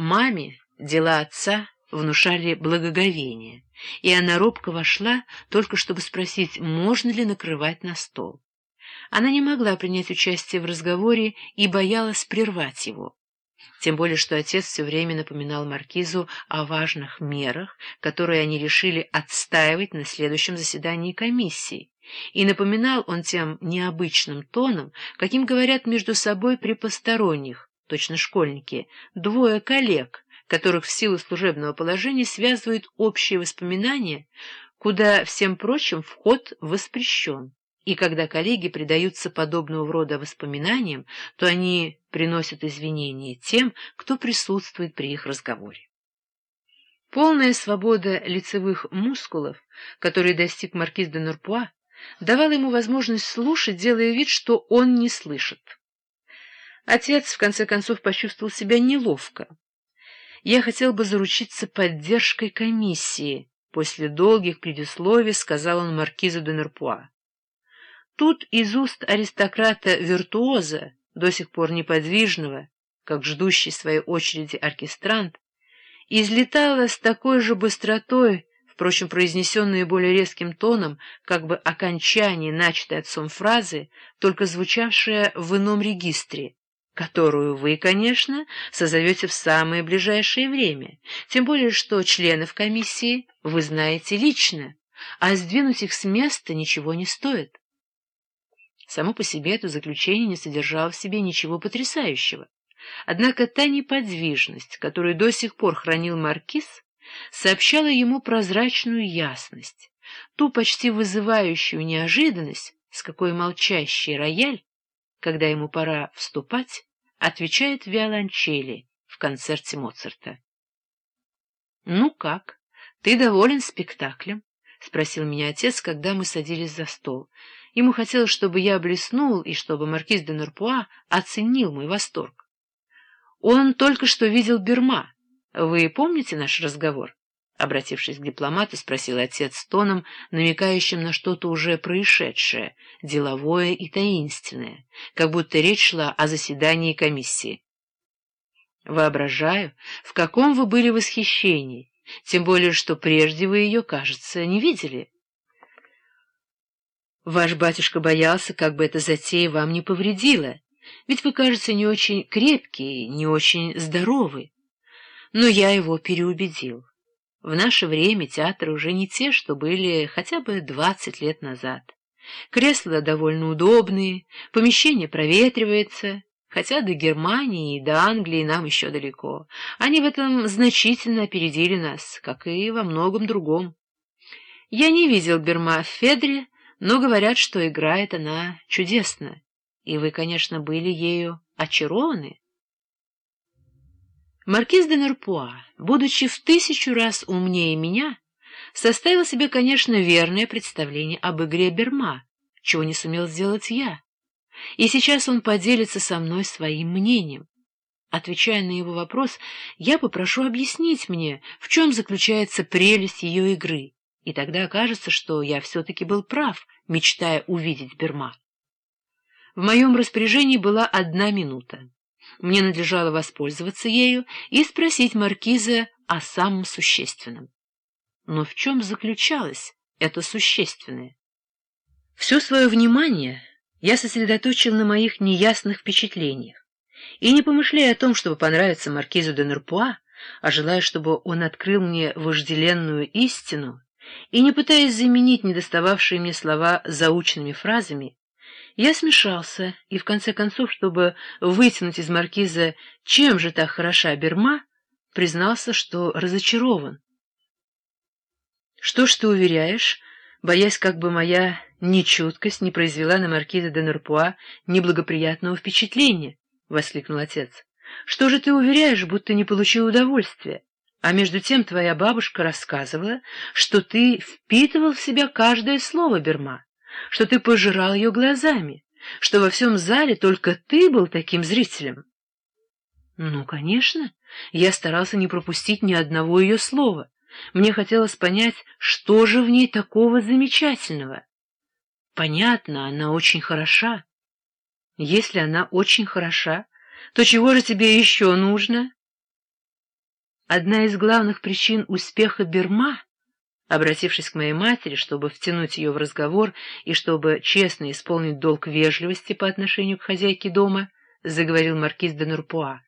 маме дела отца внушали благоговение, и она робко вошла, только чтобы спросить, можно ли накрывать на стол. Она не могла принять участие в разговоре и боялась прервать его. Тем более, что отец все время напоминал Маркизу о важных мерах, которые они решили отстаивать на следующем заседании комиссии. И напоминал он тем необычным тоном, каким говорят между собой при посторонних, точно школьники, двое коллег, которых в силу служебного положения связывают общие воспоминания, куда всем прочим вход воспрещен. И когда коллеги предаются подобного рода воспоминаниям, то они приносят извинения тем, кто присутствует при их разговоре. Полная свобода лицевых мускулов, которой достиг маркиз де Нурпуа, давала ему возможность слушать, делая вид, что он не слышит. Отец, в конце концов, почувствовал себя неловко. «Я хотел бы заручиться поддержкой комиссии», — после долгих предисловий сказал он маркизу де Нурпуа. Тут из уст аристократа-виртуоза, до сих пор неподвижного, как ждущий своей очереди оркестрант, излетало с такой же быстротой, впрочем, произнесенное более резким тоном, как бы окончание начатой отцом фразы, только звучавшее в ином регистре, которую вы, конечно, созовете в самое ближайшее время, тем более что членов комиссии вы знаете лично, а сдвинуть их с места ничего не стоит. Само по себе это заключение не содержало в себе ничего потрясающего. Однако та неподвижность, которую до сих пор хранил маркиз, сообщала ему прозрачную ясность, ту почти вызывающую неожиданность, с какой молчащий рояль, когда ему пора вступать, отвечает виолончели в концерте Моцарта. — Ну как, ты доволен спектаклем? — спросил меня отец, когда мы садились за стол. Ему хотелось, чтобы я блеснул и чтобы маркиз де Нурпуа оценил мой восторг. Он только что видел Берма. Вы помните наш разговор? Обратившись к дипломату, спросил отец тоном, намекающим на что-то уже происшедшее, деловое и таинственное, как будто речь шла о заседании комиссии. Воображаю, в каком вы были восхищении, тем более, что прежде вы ее, кажется, не видели. Ваш батюшка боялся, как бы эта затея вам не повредила, ведь вы, кажется, не очень крепкий, не очень здоровый. Но я его переубедил. В наше время театры уже не те, что были хотя бы двадцать лет назад. Кресла довольно удобные, помещение проветривается, хотя до Германии и до Англии нам еще далеко. Они в этом значительно опередили нас, как и во многом другом. Я не видел Берма в Федре, но говорят, что играет она чудесно, и вы, конечно, были ею очарованы. Маркиз де Нерпуа, будучи в тысячу раз умнее меня, составил себе, конечно, верное представление об игре Берма, чего не сумел сделать я. И сейчас он поделится со мной своим мнением. Отвечая на его вопрос, я попрошу объяснить мне, в чем заключается прелесть ее игры и тогда окажется, что я все-таки был прав, мечтая увидеть Берма. В моем распоряжении была одна минута. Мне надлежало воспользоваться ею и спросить маркиза о самом существенном. Но в чем заключалось это существенное? Все свое внимание я сосредоточил на моих неясных впечатлениях, и не помышляя о том, чтобы понравиться маркизу де Нурпуа, а желая, чтобы он открыл мне вожделенную истину, и не пытаясь заменить недостававшие мне слова заученными фразами, я смешался, и в конце концов, чтобы вытянуть из маркиза, чем же так хороша Берма, признался, что разочарован. — Что ж ты уверяешь, боясь, как бы моя нечуткость не произвела на маркиза де Нурпуа неблагоприятного впечатления? — воскликнул отец. — Что же ты уверяешь, будто не получил удовольствия? А между тем твоя бабушка рассказывала, что ты впитывал в себя каждое слово Берма, что ты пожирал ее глазами, что во всем зале только ты был таким зрителем. Ну, конечно, я старался не пропустить ни одного ее слова. Мне хотелось понять, что же в ней такого замечательного. Понятно, она очень хороша. Если она очень хороша, то чего же тебе еще нужно? Одна из главных причин успеха Берма, обратившись к моей матери, чтобы втянуть ее в разговор и чтобы честно исполнить долг вежливости по отношению к хозяйке дома, заговорил маркиз де Нурпуа.